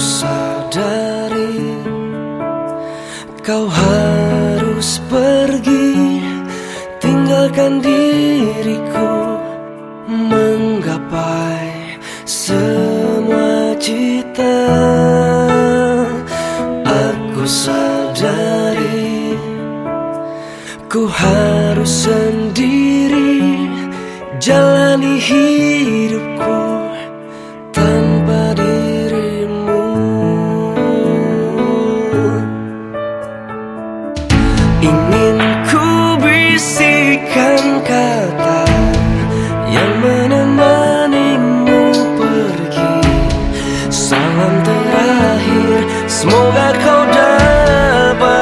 sadari kau harus pergi. Tinggalkan diriku menggapai semua cita. Aku sadari ku harus sendiri. Jalani hidup Ingin ku bisikan kata yang menemanimu pergi. Salam terakhir semoga kau dapat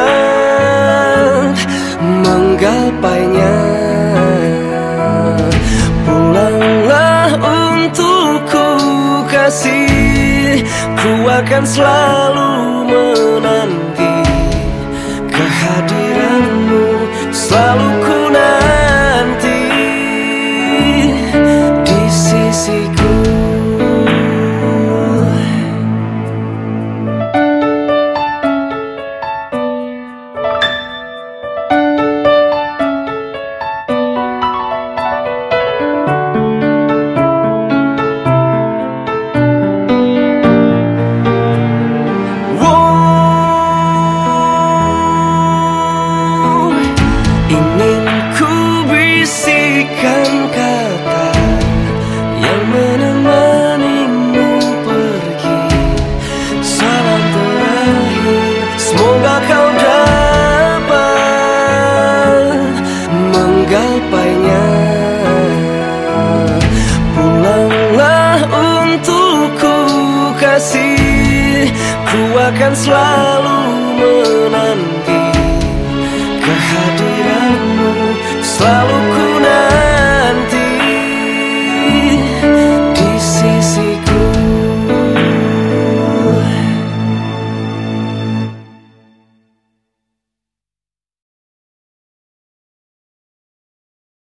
menggapainya. Pulanglah untukku kasih Ku akan selalu selalu bisikan kata yang menemanimu pergi. Salam terakhir, semoga kau dapat menggapainya. Pulanglah untukku kasih, ku akan selalu menanti kehadiranmu, selalu ku.